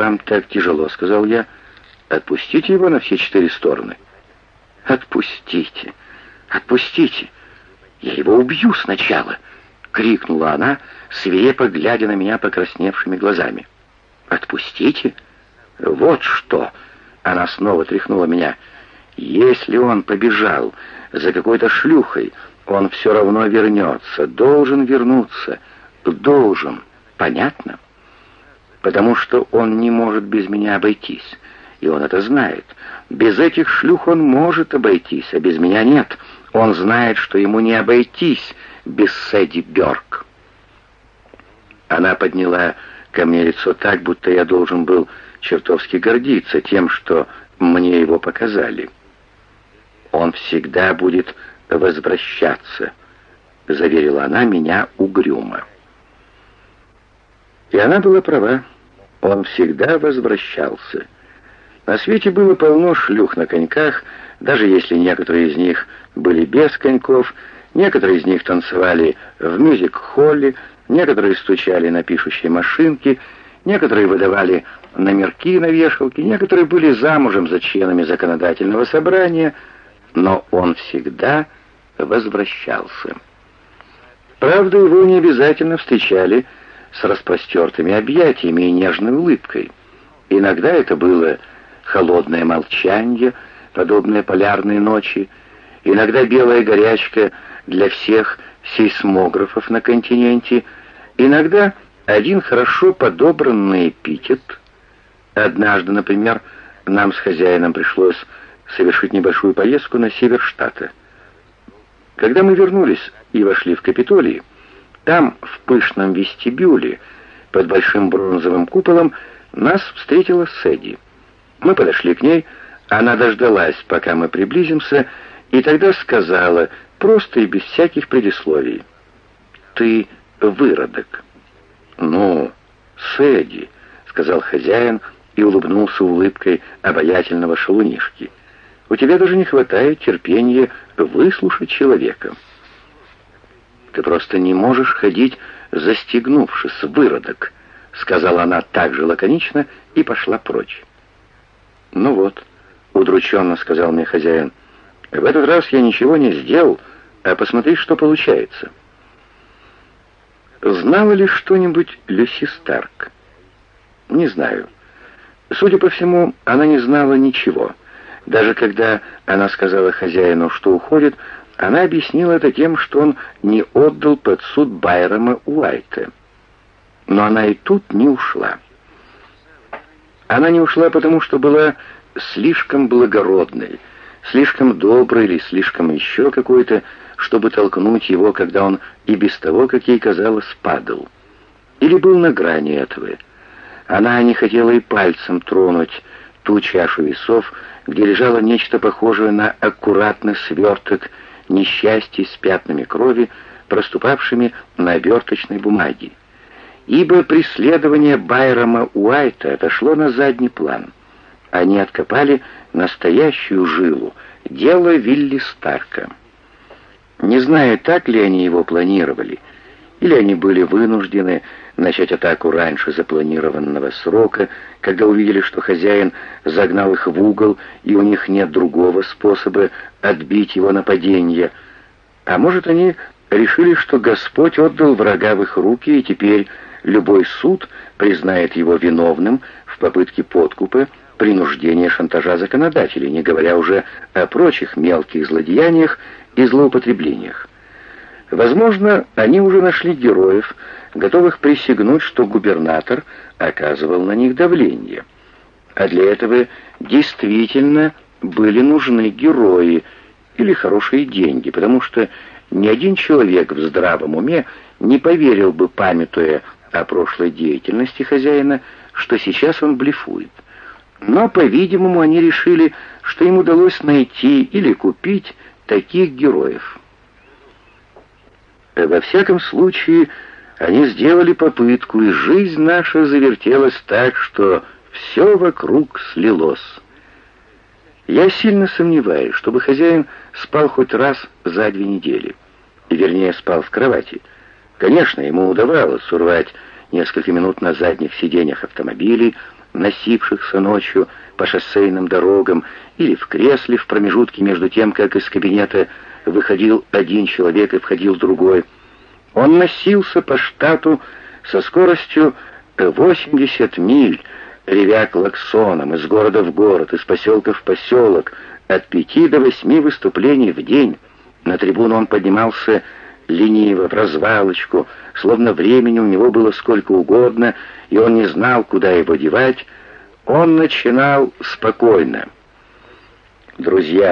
«Вам так тяжело», — сказал я. «Отпустите его на все четыре стороны». «Отпустите! Отпустите! Я его убью сначала!» — крикнула она, свирепо глядя на меня покрасневшими глазами. «Отпустите? Вот что!» — она снова тряхнула меня. «Если он побежал за какой-то шлюхой, он все равно вернется, должен вернуться, должен, понятно?» Потому что он не может без меня обойтись, и он это знает. Без этих шлюх он может обойтись, а без меня нет. Он знает, что ему не обойтись без Сэдди Бёрк. Она подняла ко мне лицо так, будто я должен был чертовски гордиться тем, что мне его показали. «Он всегда будет возвращаться», — заверила она меня угрюмо. И она была права. Он всегда возвращался. На свете было полно шлюх на коньках, даже если некоторые из них были без коньков, некоторые из них танцевали в мюзик-холле, некоторые стучали на пишущей машинке, некоторые выдавали номерки на вешалке, некоторые были замужем за членами законодательного собрания, но он всегда возвращался. Правда, его не обязательно встречали с распростертыми объятиями и нежной улыбкой. Иногда это было холодное молчание, подобное полярной ночи, иногда белая горячка для всех сейсмографов на континенте, иногда один хорошо подобранный эпитет. Однажды, например, нам с хозяином пришлось совершить небольшую поездку на север штата. Когда мы вернулись и вошли в Капитолий, там, в пышном вестибюле, под большим бронзовым куполом, нас встретила Сэдди. Мы подошли к ней, она дождалась, пока мы приблизимся, и тогда сказала, просто и без всяких предисловий, «Ты выродок». «Ну, Сэдди», — сказал хозяин и улыбнулся улыбкой обаятельного шалунишки, «у тебя даже не хватает терпения выслушать человека». Ты просто не можешь ходить, застегнувшись, выродок», — сказала она так же лаконично и пошла прочь. «Ну вот», — удрученно сказал мне хозяин, — «в этот раз я ничего не сделал, а посмотри, что получается». Знала ли что-нибудь Люси Старк? Не знаю. Судя по всему, она не знала ничего. Даже когда она сказала хозяину, что уходит, она объяснила это тем, что он не отдал под суд Байрома Уайта. Но она и тут не ушла. Она не ушла, потому что была слишком благородной, слишком доброй или слишком еще какой-то, чтобы толкнуть его, когда он и без того, как ей казалось, падал. Или был на грани этого. Она не хотела и пальцем тронуть ту чашу весов, где лежало нечто похожее на аккуратный сверток несчастье с пятнами крови, проступавшими на оберточной бумаге. Ибо преследование Байрома Уайта отошло на задний план. Они откопали настоящую жилу, дело Вилли Старка. Не знаю, так ли они его планировали, или они были вынуждены начать атаку раньше запланированного срока, когда увидели, что хозяин загнал их в угол, и у них нет другого способа отбить его нападение. А может, они решили, что Господь отдал врага в их руки, и теперь любой суд признает его виновным в попытке подкупа, принуждения шантажа законодателей, не говоря уже о прочих мелких злодеяниях и злоупотреблениях. Возможно, они уже нашли героев, готовых присягнуть, что губернатор оказывал на них давление. А для этого действительно были нужны герои или хорошие деньги, потому что ни один человек в здравом уме не поверил бы, памятуя о прошлой деятельности хозяина, что сейчас он блефует. Но, по-видимому, они решили, что им удалось найти или купить таких героев. Во всяком случае, они сделали попытку, и жизнь наша завертелась так, что все вокруг слилось. Я сильно сомневаюсь, чтобы хозяин спал хоть раз за две недели. Вернее, спал в кровати. Конечно, ему удавалось урвать несколько минут на задних сиденьях автомобилей, носившихся ночью по шоссейным дорогам, или в кресле в промежутке между тем, как из кабинета выходил один человек и входил другой. Он носился по штату со скоростью 80 миль, ревя клаксоном из города в город, из поселка в поселок, от пяти до восьми выступлений в день. На трибуну он поднимался лениво, в развалочку, словно времени у него было сколько угодно, и он не знал, куда его девать, он начинал спокойно. «Друзья,